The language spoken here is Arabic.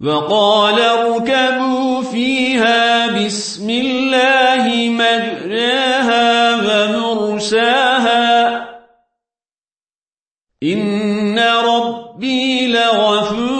وقال اركبوا فيها بسم الله مجراها ومرساها. إن ربي لغفور